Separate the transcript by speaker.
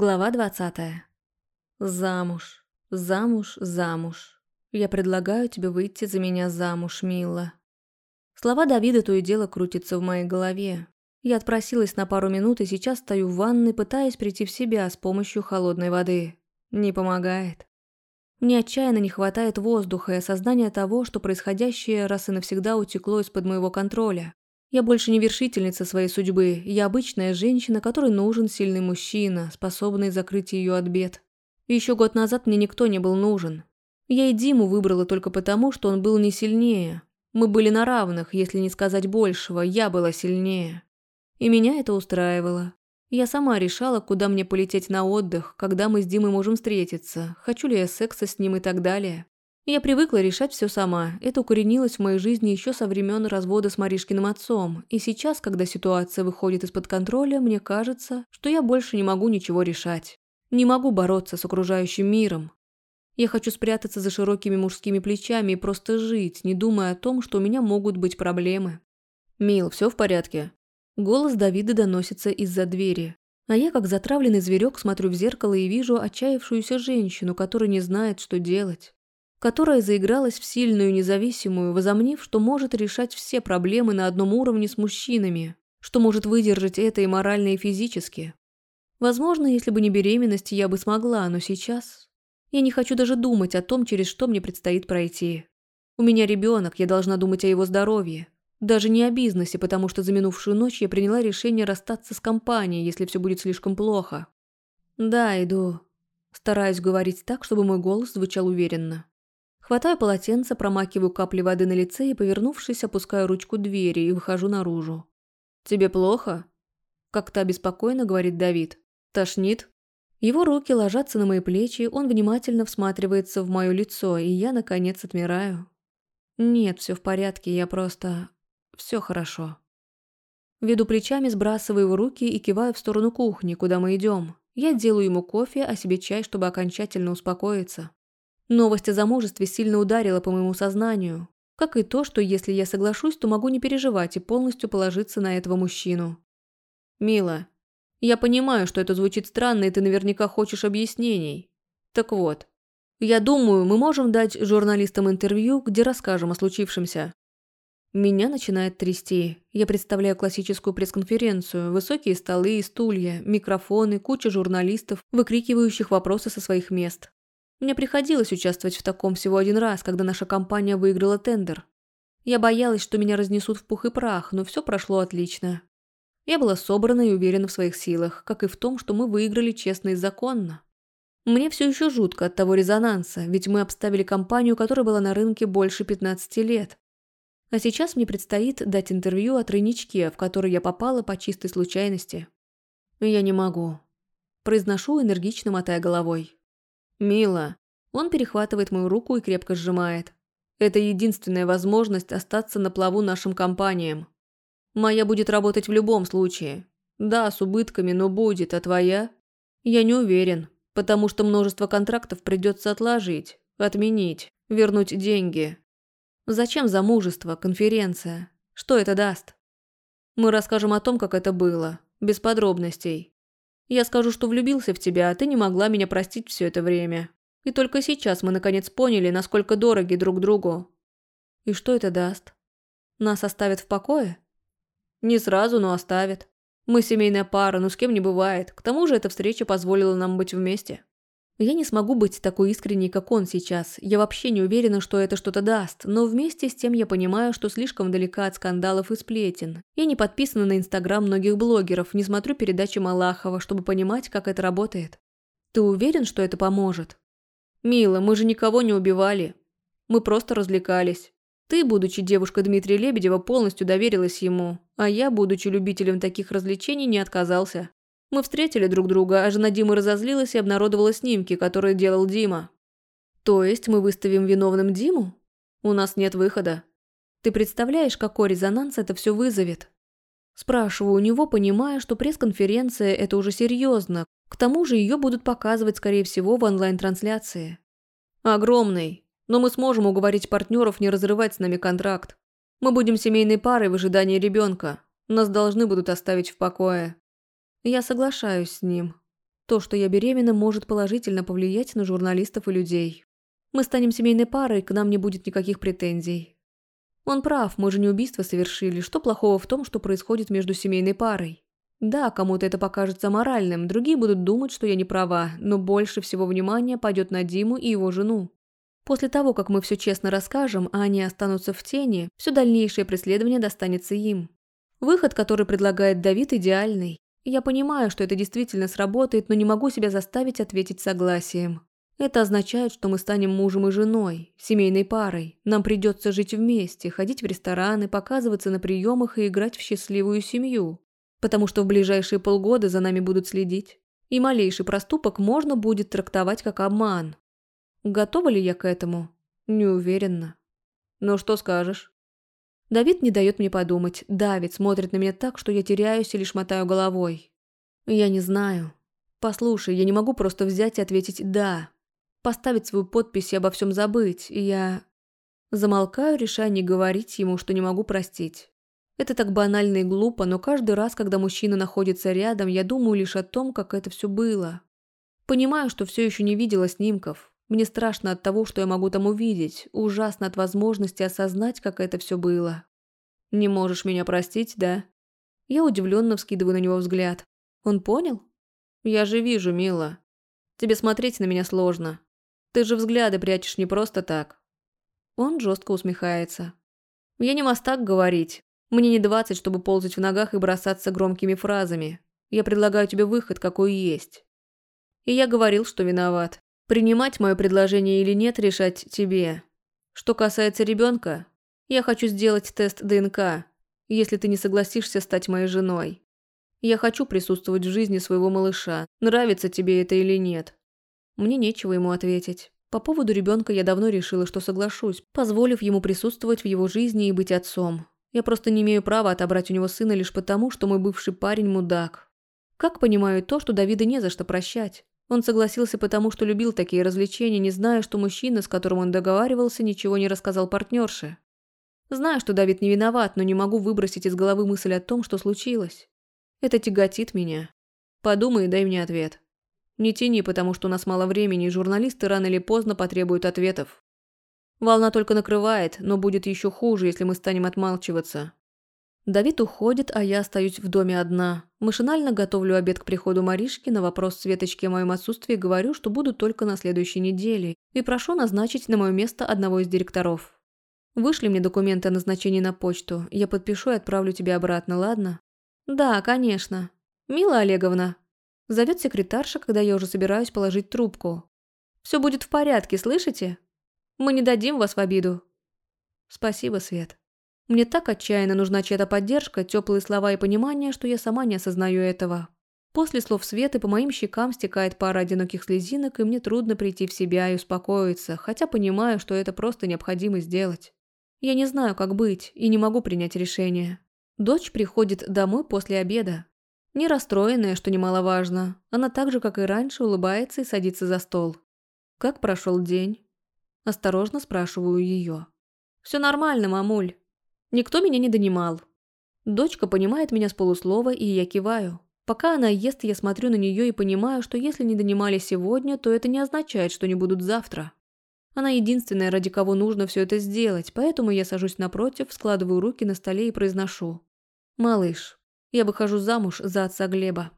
Speaker 1: Глава 20. Замуж, замуж, замуж. Я предлагаю тебе выйти за меня замуж, мила. Слова Давида то и дело крутятся в моей голове. Я отпросилась на пару минут и сейчас стою в ванной, пытаясь прийти в себя с помощью холодной воды. Не помогает. Мне отчаянно не хватает воздуха и осознания того, что происходящее раз и навсегда утекло из-под моего контроля. Я больше не вершительница своей судьбы, я обычная женщина, которой нужен сильный мужчина, способный закрыть ее от бед. Еще год назад мне никто не был нужен. Я и Диму выбрала только потому, что он был не сильнее. Мы были на равных, если не сказать большего, я была сильнее. И меня это устраивало. Я сама решала, куда мне полететь на отдых, когда мы с Димой можем встретиться, хочу ли я секса с ним и так далее. Я привыкла решать все сама. Это укоренилось в моей жизни еще со времен развода с Маришкиным отцом. И сейчас, когда ситуация выходит из-под контроля, мне кажется, что я больше не могу ничего решать. Не могу бороться с окружающим миром. Я хочу спрятаться за широкими мужскими плечами и просто жить, не думая о том, что у меня могут быть проблемы. «Мил, все в порядке?» Голос Давида доносится из-за двери. А я, как затравленный зверек, смотрю в зеркало и вижу отчаявшуюся женщину, которая не знает, что делать которая заигралась в сильную независимую, возомнив, что может решать все проблемы на одном уровне с мужчинами, что может выдержать это и морально, и физически. Возможно, если бы не беременность, я бы смогла, но сейчас... Я не хочу даже думать о том, через что мне предстоит пройти. У меня ребенок, я должна думать о его здоровье. Даже не о бизнесе, потому что за минувшую ночь я приняла решение расстаться с компанией, если все будет слишком плохо. Да, иду. Стараюсь говорить так, чтобы мой голос звучал уверенно. Хватаю полотенце, промакиваю капли воды на лице и, повернувшись, опускаю ручку двери и выхожу наружу. «Тебе плохо?» Как-то обеспокоенно говорит Давид. «Тошнит?» Его руки ложатся на мои плечи, он внимательно всматривается в мое лицо, и я, наконец, отмираю. «Нет, все в порядке, я просто... все хорошо». Веду плечами, сбрасываю его руки и киваю в сторону кухни, куда мы идем. Я делаю ему кофе, а себе чай, чтобы окончательно успокоиться. Новость о замужестве сильно ударила по моему сознанию, как и то, что если я соглашусь, то могу не переживать и полностью положиться на этого мужчину. «Мила, я понимаю, что это звучит странно, и ты наверняка хочешь объяснений. Так вот, я думаю, мы можем дать журналистам интервью, где расскажем о случившемся». Меня начинает трясти. Я представляю классическую пресс-конференцию, высокие столы и стулья, микрофоны, куча журналистов, выкрикивающих вопросы со своих мест. Мне приходилось участвовать в таком всего один раз, когда наша компания выиграла тендер. Я боялась, что меня разнесут в пух и прах, но все прошло отлично. Я была собрана и уверена в своих силах, как и в том, что мы выиграли честно и законно. Мне все еще жутко от того резонанса, ведь мы обставили компанию, которая была на рынке больше 15 лет. А сейчас мне предстоит дать интервью о тройничке, в который я попала по чистой случайности. Я не могу. Произношу, энергично мотая головой. «Мила». Он перехватывает мою руку и крепко сжимает. «Это единственная возможность остаться на плаву нашим компаниям. Моя будет работать в любом случае. Да, с убытками, но будет, а твоя?» «Я не уверен, потому что множество контрактов придется отложить, отменить, вернуть деньги. Зачем замужество, конференция? Что это даст?» «Мы расскажем о том, как это было, без подробностей. Я скажу, что влюбился в тебя, а ты не могла меня простить все это время. И только сейчас мы наконец поняли, насколько дороги друг другу. И что это даст? Нас оставят в покое? Не сразу, но оставят. Мы семейная пара, но с кем не бывает. К тому же эта встреча позволила нам быть вместе. Я не смогу быть такой искренней, как он сейчас. Я вообще не уверена, что это что-то даст, но вместе с тем я понимаю, что слишком далека от скандалов и сплетен. Я не подписана на инстаграм многих блогеров, не смотрю передачи Малахова, чтобы понимать, как это работает. Ты уверен, что это поможет? Мила, мы же никого не убивали. Мы просто развлекались. Ты, будучи девушкой Дмитрия Лебедева, полностью доверилась ему, а я, будучи любителем таких развлечений, не отказался. Мы встретили друг друга, а жена Димы разозлилась и обнародовала снимки, которые делал Дима. То есть мы выставим виновным Диму? У нас нет выхода. Ты представляешь, какой резонанс это все вызовет? Спрашиваю у него, понимая, что пресс-конференция – это уже серьезно. К тому же ее будут показывать, скорее всего, в онлайн-трансляции. Огромный. Но мы сможем уговорить партнеров не разрывать с нами контракт. Мы будем семейной парой в ожидании ребенка. Нас должны будут оставить в покое. Я соглашаюсь с ним. То, что я беременна, может положительно повлиять на журналистов и людей. Мы станем семейной парой, к нам не будет никаких претензий. Он прав, мы же не убийство совершили. Что плохого в том, что происходит между семейной парой? Да, кому-то это покажется моральным, другие будут думать, что я не права, но больше всего внимания пойдет на Диму и его жену. После того, как мы все честно расскажем, а они останутся в тени, все дальнейшее преследование достанется им. Выход, который предлагает Давид, идеальный. Я понимаю, что это действительно сработает, но не могу себя заставить ответить согласием. Это означает, что мы станем мужем и женой, семейной парой. Нам придется жить вместе, ходить в рестораны, показываться на приемах и играть в счастливую семью. Потому что в ближайшие полгода за нами будут следить. И малейший проступок можно будет трактовать как обман. Готова ли я к этому? Не уверена. Ну что скажешь? Давид не дает мне подумать, давит, смотрит на меня так, что я теряюсь и лишь мотаю головой. Я не знаю. Послушай, я не могу просто взять и ответить «да». Поставить свою подпись и обо всем забыть, и я... Замолкаю, решая не говорить ему, что не могу простить. Это так банально и глупо, но каждый раз, когда мужчина находится рядом, я думаю лишь о том, как это все было. Понимаю, что все еще не видела снимков, мне страшно от того, что я могу там увидеть, ужасно от возможности осознать, как это все было. Не можешь меня простить, да? Я удивленно вскидываю на него взгляд. Он понял? Я же вижу, мила. Тебе смотреть на меня сложно. Ты же взгляды прячешь не просто так. Он жестко усмехается. Я не мастак говорить. Мне не двадцать, чтобы ползать в ногах и бросаться громкими фразами. Я предлагаю тебе выход, какой есть. И я говорил, что виноват. Принимать мое предложение или нет, решать тебе. Что касается ребенка, я хочу сделать тест ДНК, если ты не согласишься стать моей женой. Я хочу присутствовать в жизни своего малыша, нравится тебе это или нет. Мне нечего ему ответить. По поводу ребенка я давно решила, что соглашусь, позволив ему присутствовать в его жизни и быть отцом. Я просто не имею права отобрать у него сына лишь потому, что мой бывший парень мудак. Как понимаю то, что Давида не за что прощать? Он согласился потому, что любил такие развлечения, не зная, что мужчина, с которым он договаривался, ничего не рассказал партнерше. Знаю, что Давид не виноват, но не могу выбросить из головы мысль о том, что случилось. Это тяготит меня. Подумай и дай мне ответ. Не тяни, потому что у нас мало времени, и журналисты рано или поздно потребуют ответов. Волна только накрывает, но будет еще хуже, если мы станем отмалчиваться. Давид уходит, а я остаюсь в доме одна. Машинально готовлю обед к приходу Маришки, на вопрос Светочки о моем отсутствии говорю, что буду только на следующей неделе, и прошу назначить на мое место одного из директоров. Вышли мне документы о назначении на почту, я подпишу и отправлю тебе обратно, ладно? Да, конечно. Мила Олеговна. Зовет секретарша, когда я уже собираюсь положить трубку. Все будет в порядке, слышите? Мы не дадим вас в обиду. Спасибо, Свет. Мне так отчаянно нужна чья-то поддержка, теплые слова и понимание, что я сама не осознаю этого. После слов Светы по моим щекам стекает пара одиноких слезинок, и мне трудно прийти в себя и успокоиться, хотя понимаю, что это просто необходимо сделать. Я не знаю, как быть, и не могу принять решение. Дочь приходит домой после обеда. Не расстроенная, что немаловажно. Она так же, как и раньше, улыбается и садится за стол. «Как прошел день?» Осторожно спрашиваю ее. «Все нормально, мамуль. Никто меня не донимал. Дочка понимает меня с полуслова, и я киваю. Пока она ест, я смотрю на нее и понимаю, что если не донимали сегодня, то это не означает, что не будут завтра. Она единственная, ради кого нужно все это сделать, поэтому я сажусь напротив, складываю руки на столе и произношу. «Малыш, я выхожу замуж за отца Глеба».